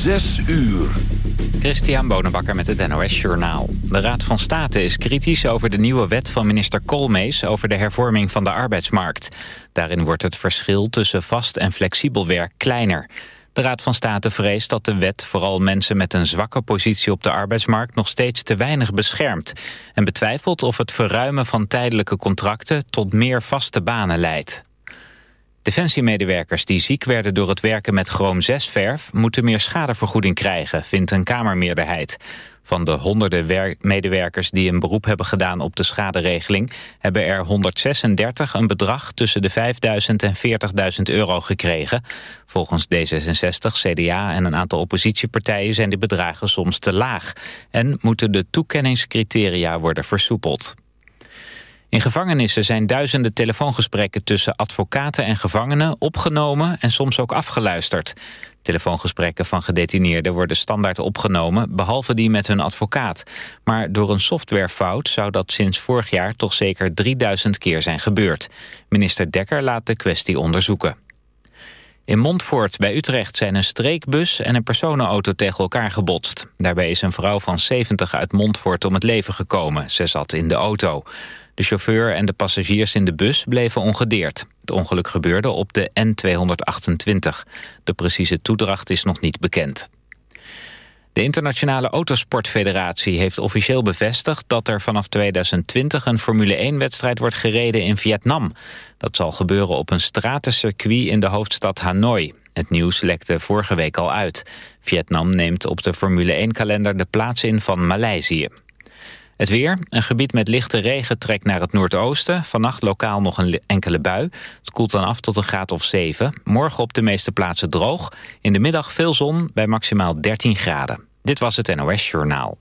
Zes uur. Christian Bonenbakker met het NOS Journaal. De Raad van State is kritisch over de nieuwe wet van minister Koolmees... over de hervorming van de arbeidsmarkt. Daarin wordt het verschil tussen vast en flexibel werk kleiner. De Raad van State vreest dat de wet vooral mensen met een zwakke positie op de arbeidsmarkt nog steeds te weinig beschermt. En betwijfelt of het verruimen van tijdelijke contracten tot meer vaste banen leidt. Defensiemedewerkers die ziek werden door het werken met chroom-6-verf... moeten meer schadevergoeding krijgen, vindt een Kamermeerderheid. Van de honderden medewerkers die een beroep hebben gedaan op de schaderegeling... hebben er 136 een bedrag tussen de 5.000 en 40.000 euro gekregen. Volgens D66, CDA en een aantal oppositiepartijen zijn die bedragen soms te laag... en moeten de toekenningscriteria worden versoepeld. In gevangenissen zijn duizenden telefoongesprekken tussen advocaten en gevangenen opgenomen en soms ook afgeluisterd. Telefoongesprekken van gedetineerden worden standaard opgenomen, behalve die met hun advocaat. Maar door een softwarefout zou dat sinds vorig jaar toch zeker 3000 keer zijn gebeurd. Minister Dekker laat de kwestie onderzoeken. In Montfort bij Utrecht zijn een streekbus en een personenauto tegen elkaar gebotst. Daarbij is een vrouw van 70 uit Montfort om het leven gekomen. Ze zat in de auto. De chauffeur en de passagiers in de bus bleven ongedeerd. Het ongeluk gebeurde op de N228. De precieze toedracht is nog niet bekend. De Internationale Autosportfederatie heeft officieel bevestigd... dat er vanaf 2020 een Formule 1-wedstrijd wordt gereden in Vietnam. Dat zal gebeuren op een stratencircuit in de hoofdstad Hanoi. Het nieuws lekte vorige week al uit. Vietnam neemt op de Formule 1-kalender de plaats in van Maleisië. Het weer. Een gebied met lichte regen trekt naar het noordoosten. Vannacht lokaal nog een enkele bui. Het koelt dan af tot een graad of 7. Morgen op de meeste plaatsen droog. In de middag veel zon bij maximaal 13 graden. Dit was het NOS Journaal.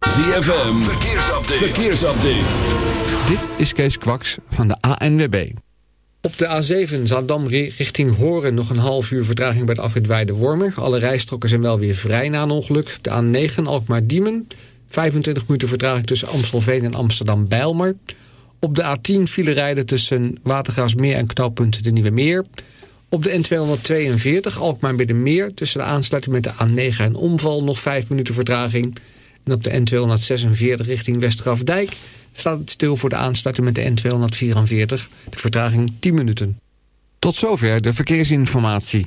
ZFM. Verkeersupdate. Verkeersupdate. Dit is Kees Kwaks van de ANWB. Op de A7 Zaandam richting Horen nog een half uur vertraging bij de afrit Weide-Wormer. Alle rijstroken zijn wel weer vrij na een ongeluk. De A9 Alkmaar-Diemen 25 minuten vertraging tussen Amstelveen en Amsterdam-Bijlmer. Op de A10 file rijden tussen Watergraafsmeer en knooppunt de Nieuwe Meer. Op de N242 Alkmaar bij de Meer tussen de aansluiting met de A9 en omval nog 5 minuten vertraging. En op de N246 richting Westgrafdijk staat het stil voor de aansluiting met de N244. De vertraging 10 minuten. Tot zover de verkeersinformatie.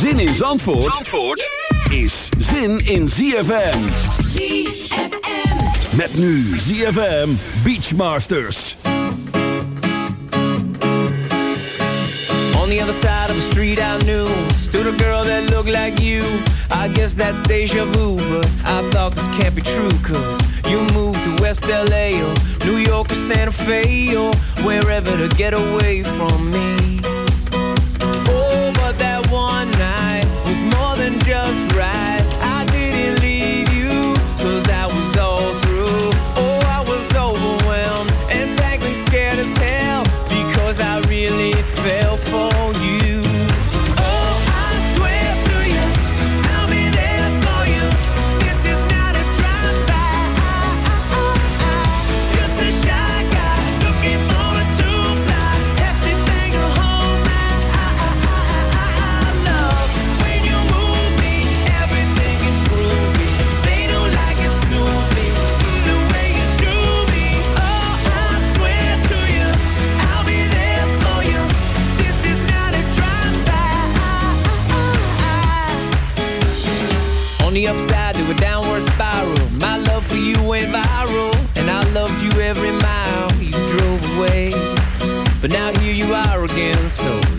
Zin in Zandvoort, Zandvoort is zin in ZFM. ZFM. Met nu ZFM Beachmasters. On the other side of the street I knew Stood a girl that looked like you I guess that's deja vu But I thought this can't be true Cause you moved to West LA Or New York or Santa Fe Or wherever to get away from me just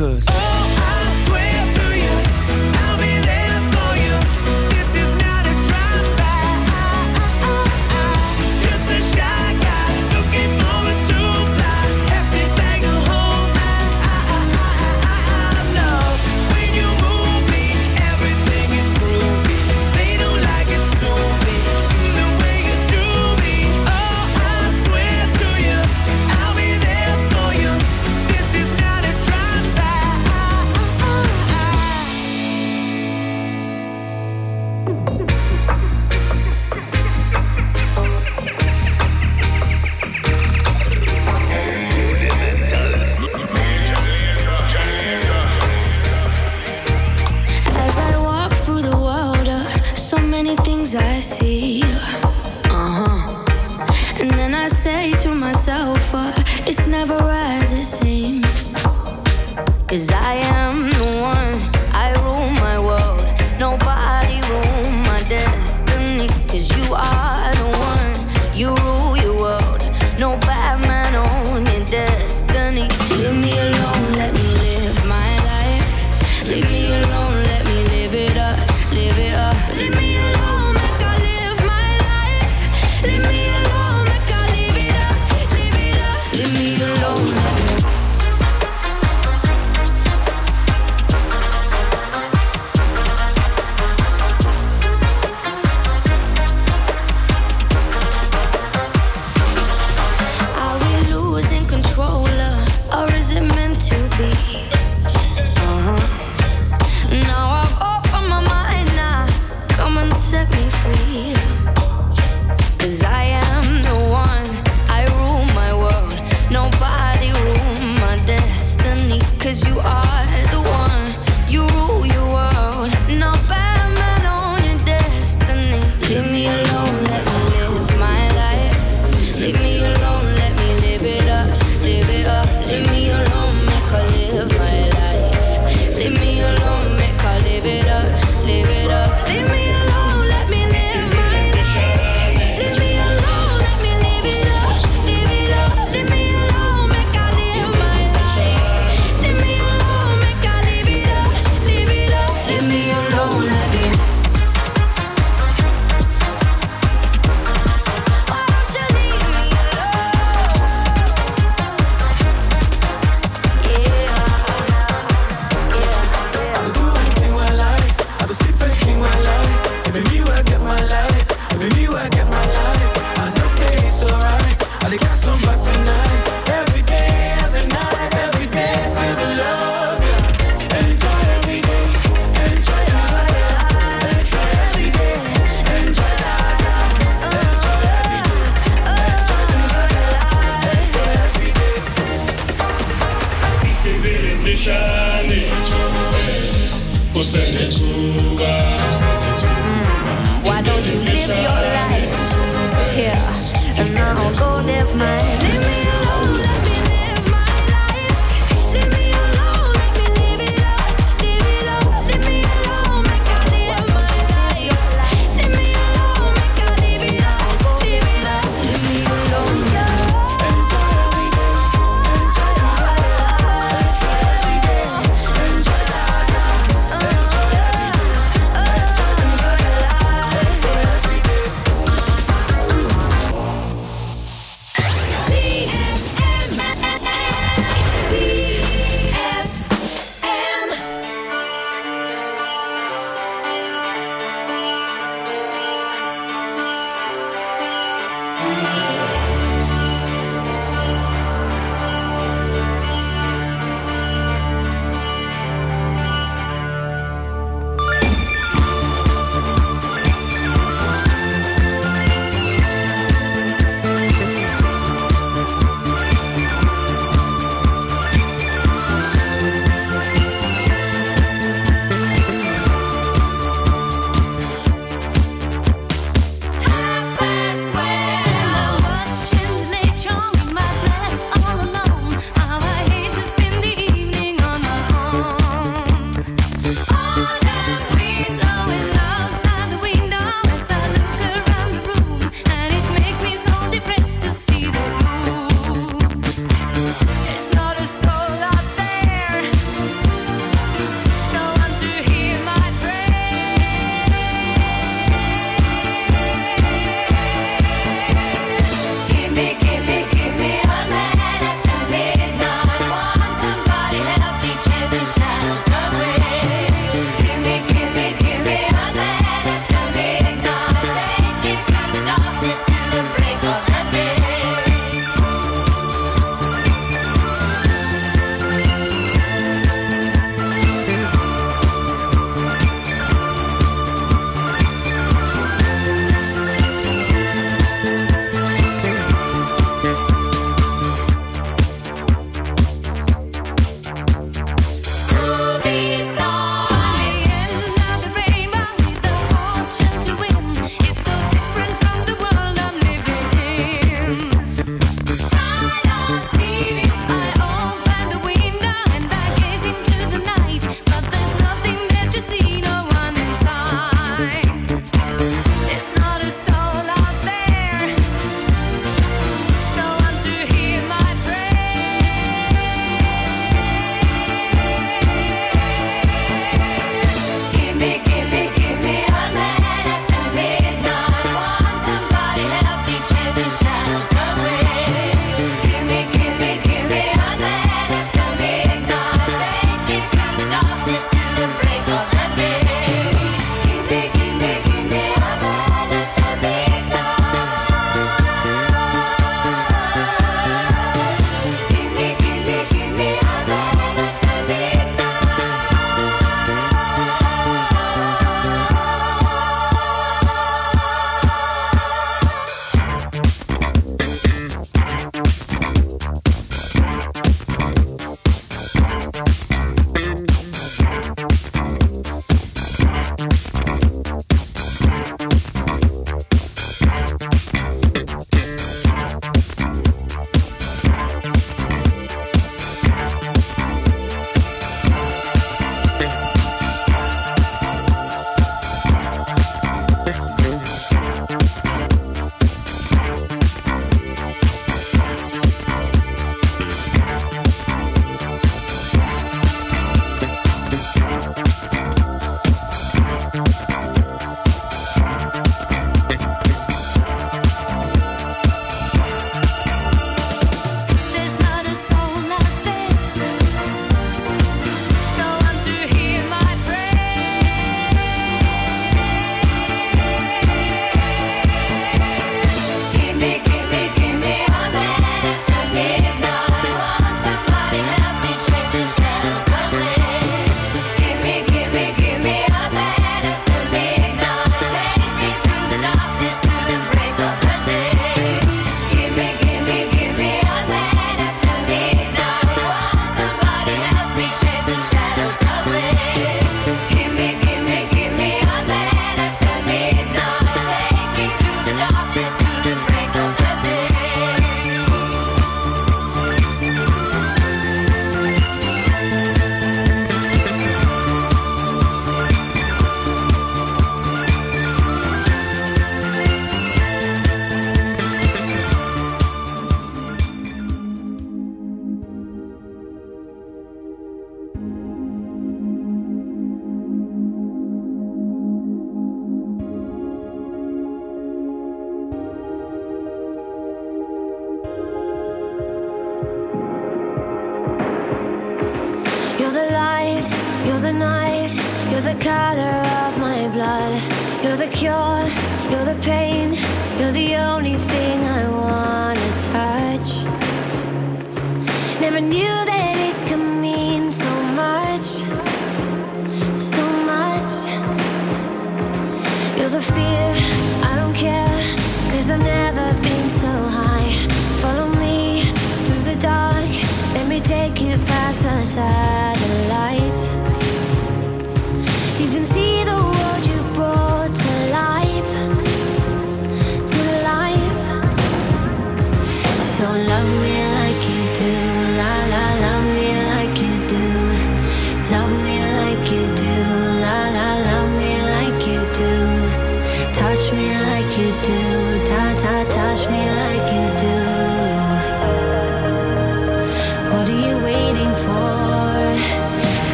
Cause Cause I am the one, I rule my world. Nobody rule my destiny. Cause you are. I got somebody tonight.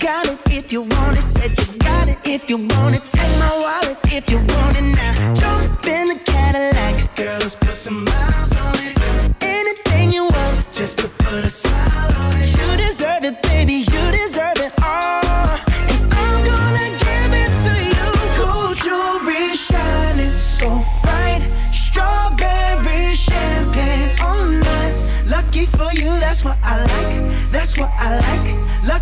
Got it if you want it, said you got it if you want it. Take my wallet if you want it now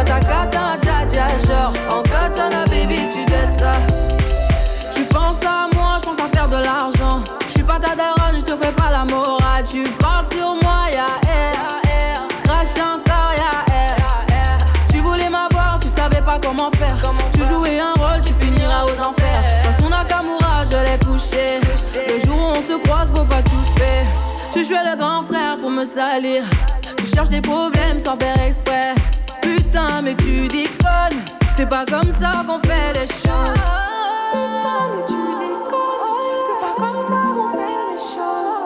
Pas ta cata, dja dja. Genre, en katana, baby, tu t'aides ça. Tu penses à moi, je pense à faire de l'argent. Je suis pas ta daronne, je te fais pas la morale. Tu parles sur moi, ya air. Crash encore, ya air. Tu voulais m'avoir, tu savais pas comment faire. tu jouais un rôle, tu finiras aux enfers. Dans son Nakamura, je l'ai couché. Le jour où on se croise, faut pas tout faire. Tu jouais le grand frère pour me salir. Tu cherches des problèmes sans faire exprès. Putain, mais tu déconnes. C'est pas comme ça qu'on fait les choses. Putain, mais tu déconnes. C'est pas comme ça qu'on fait les choses.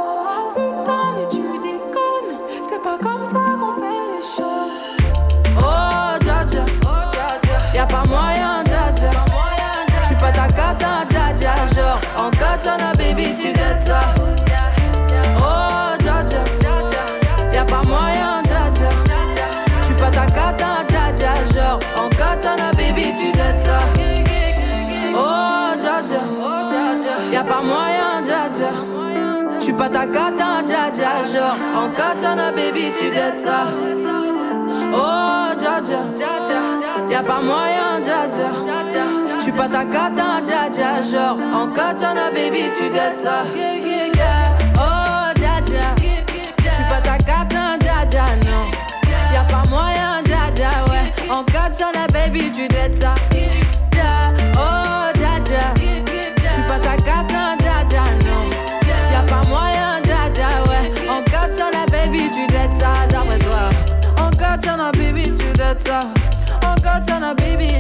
Putain, mais tu déconnes. C'est pas comme ça qu'on fait les choses. Oh, dja dja. Y'a pas moyen, dja dja. J'suis pas ta cata, dja dja. Genre, en katana, baby, tu t'aides ça. pas ta cata, hein, dja dja dja. En katana, baby, tu dettes ça. Oh, dja dja, y'a pas moyen, dja dja. J'suis pas ta cata, hein, dja dja dja. En katana, baby, tu dettes ça. Oh, dja dja, j'suis pas ta hein, dja non. Y'a pas moyen, dja dja, ouais. En katana, baby, tu dettes ça. Katana baby.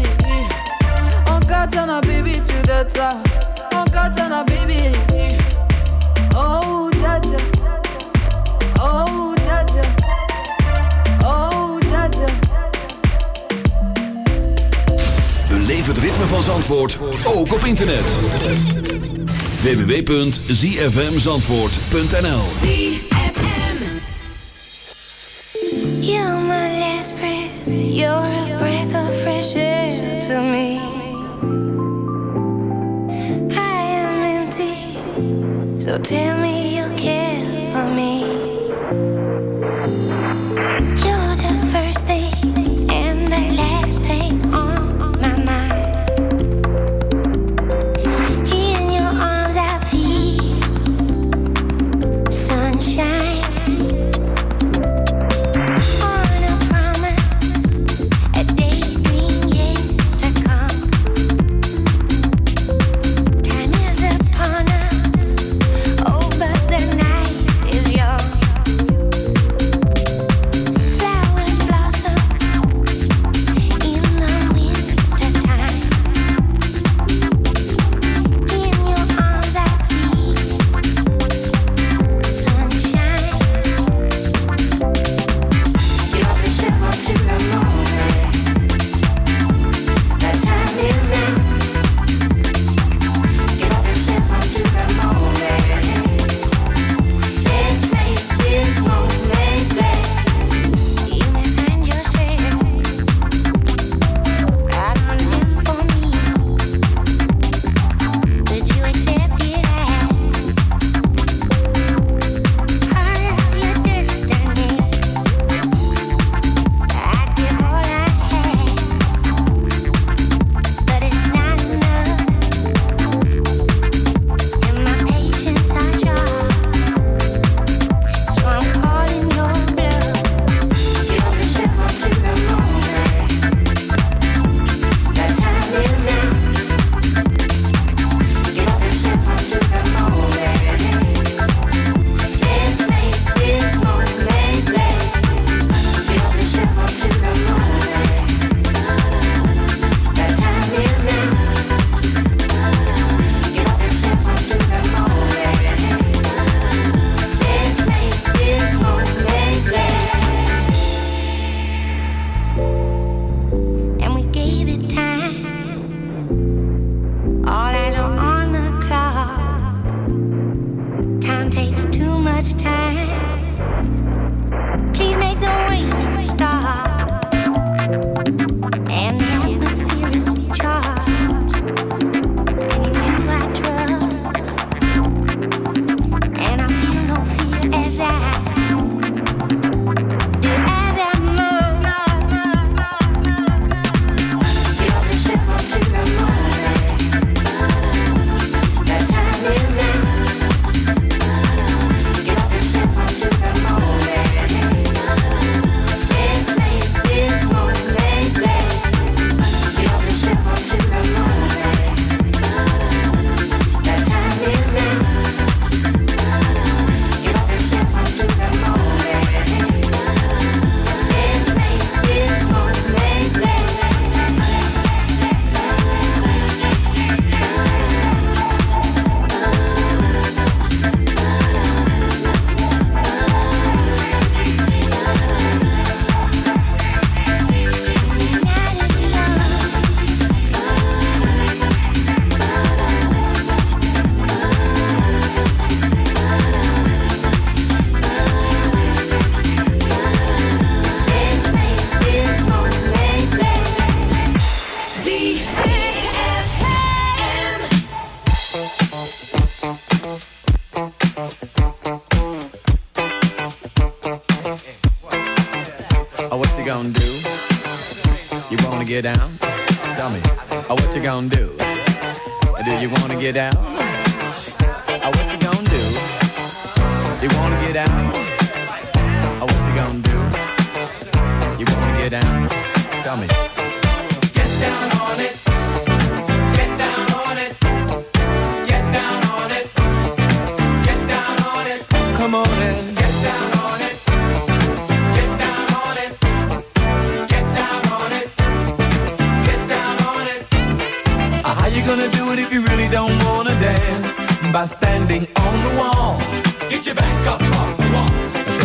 On Katana baby to the top. On Katana baby. Oh Jaja. Oh Jaja. Oh Jaja. Beleef het ritme van Zandvoort ook op internet. www.zfmzandvoort.nl You're my last breath, you're a breath So tell me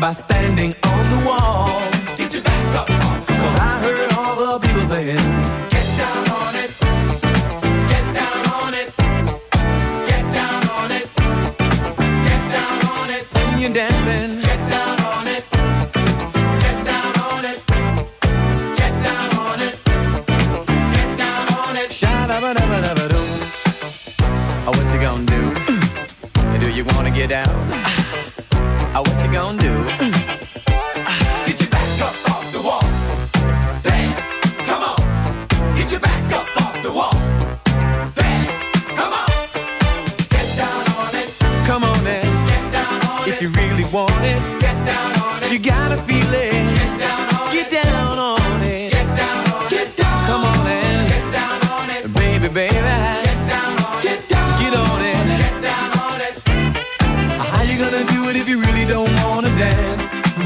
By standing up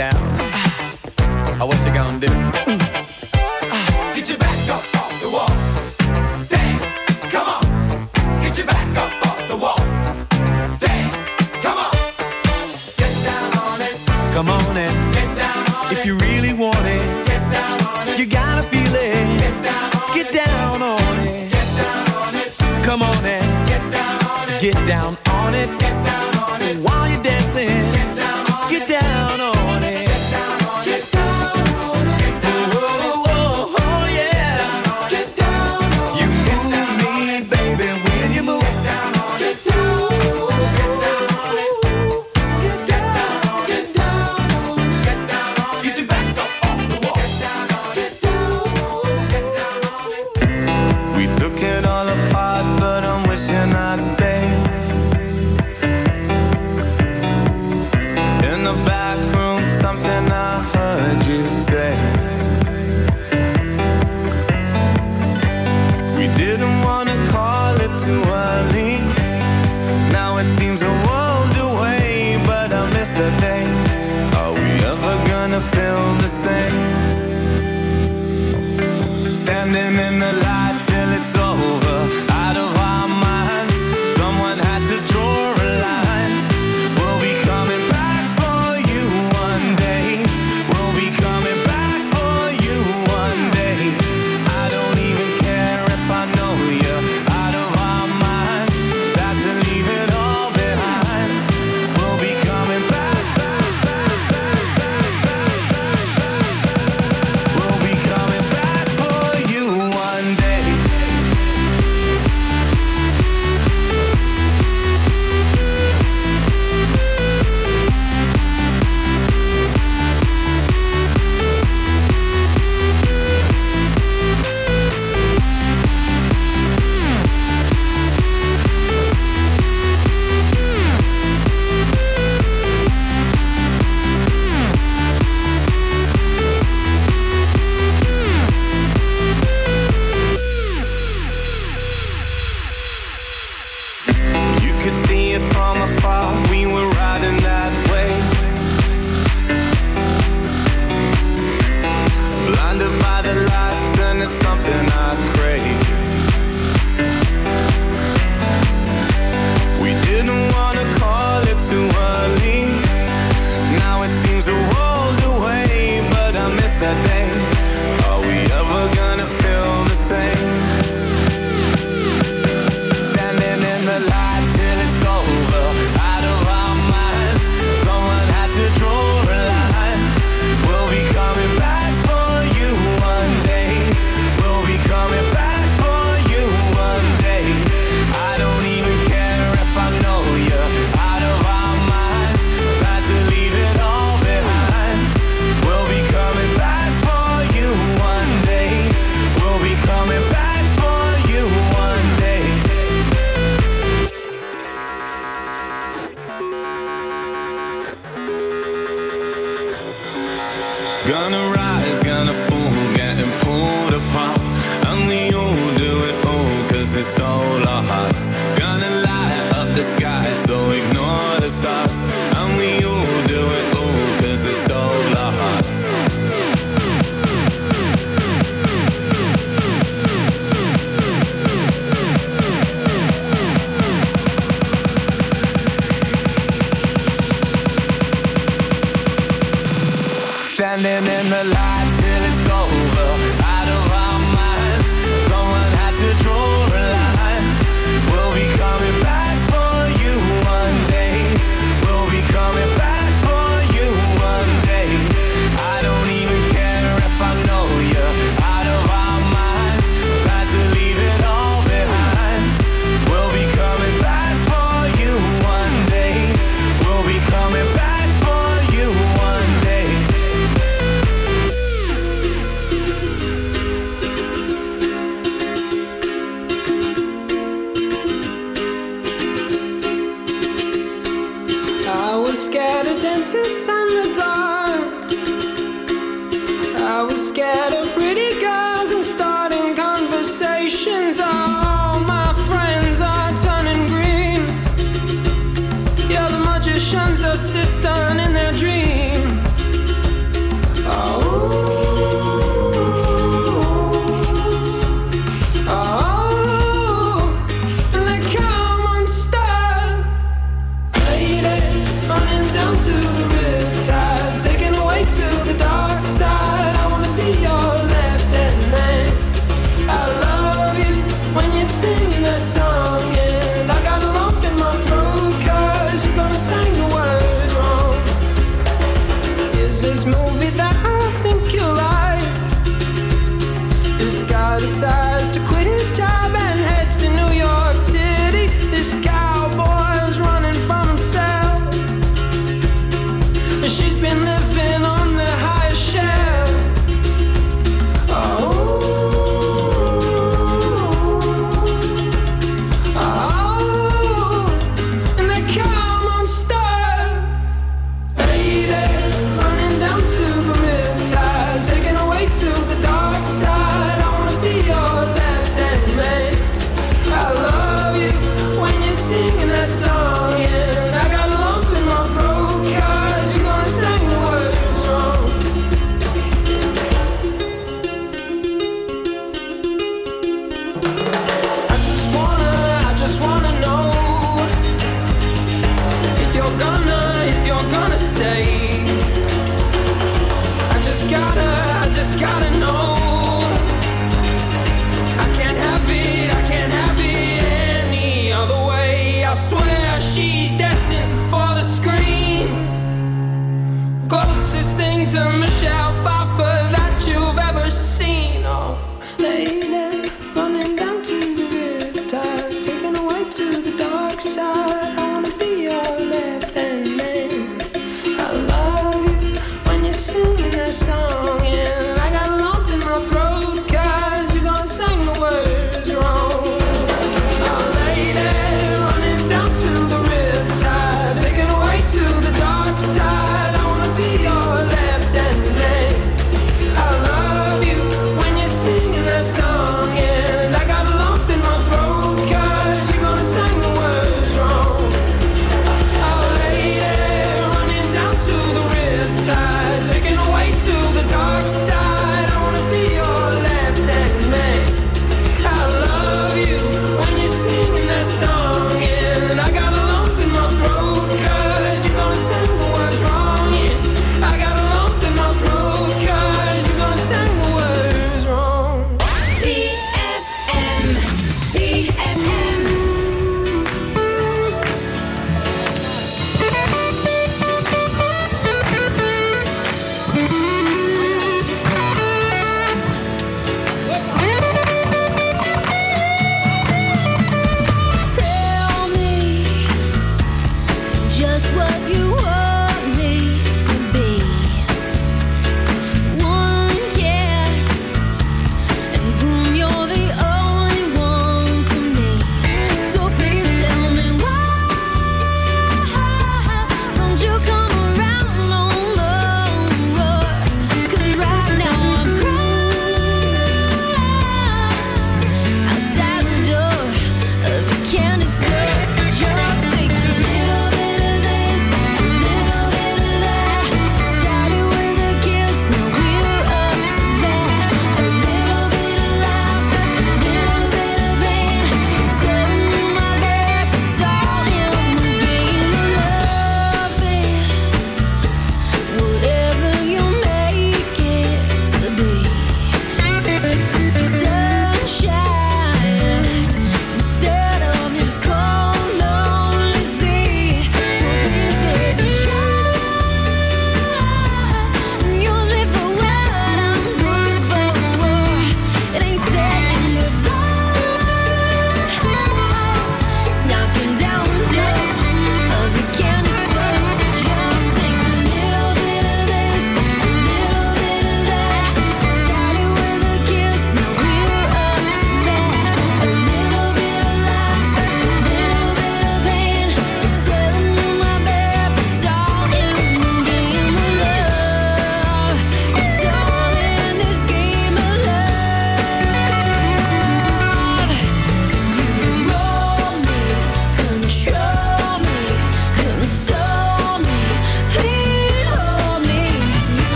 down. that just gotta know.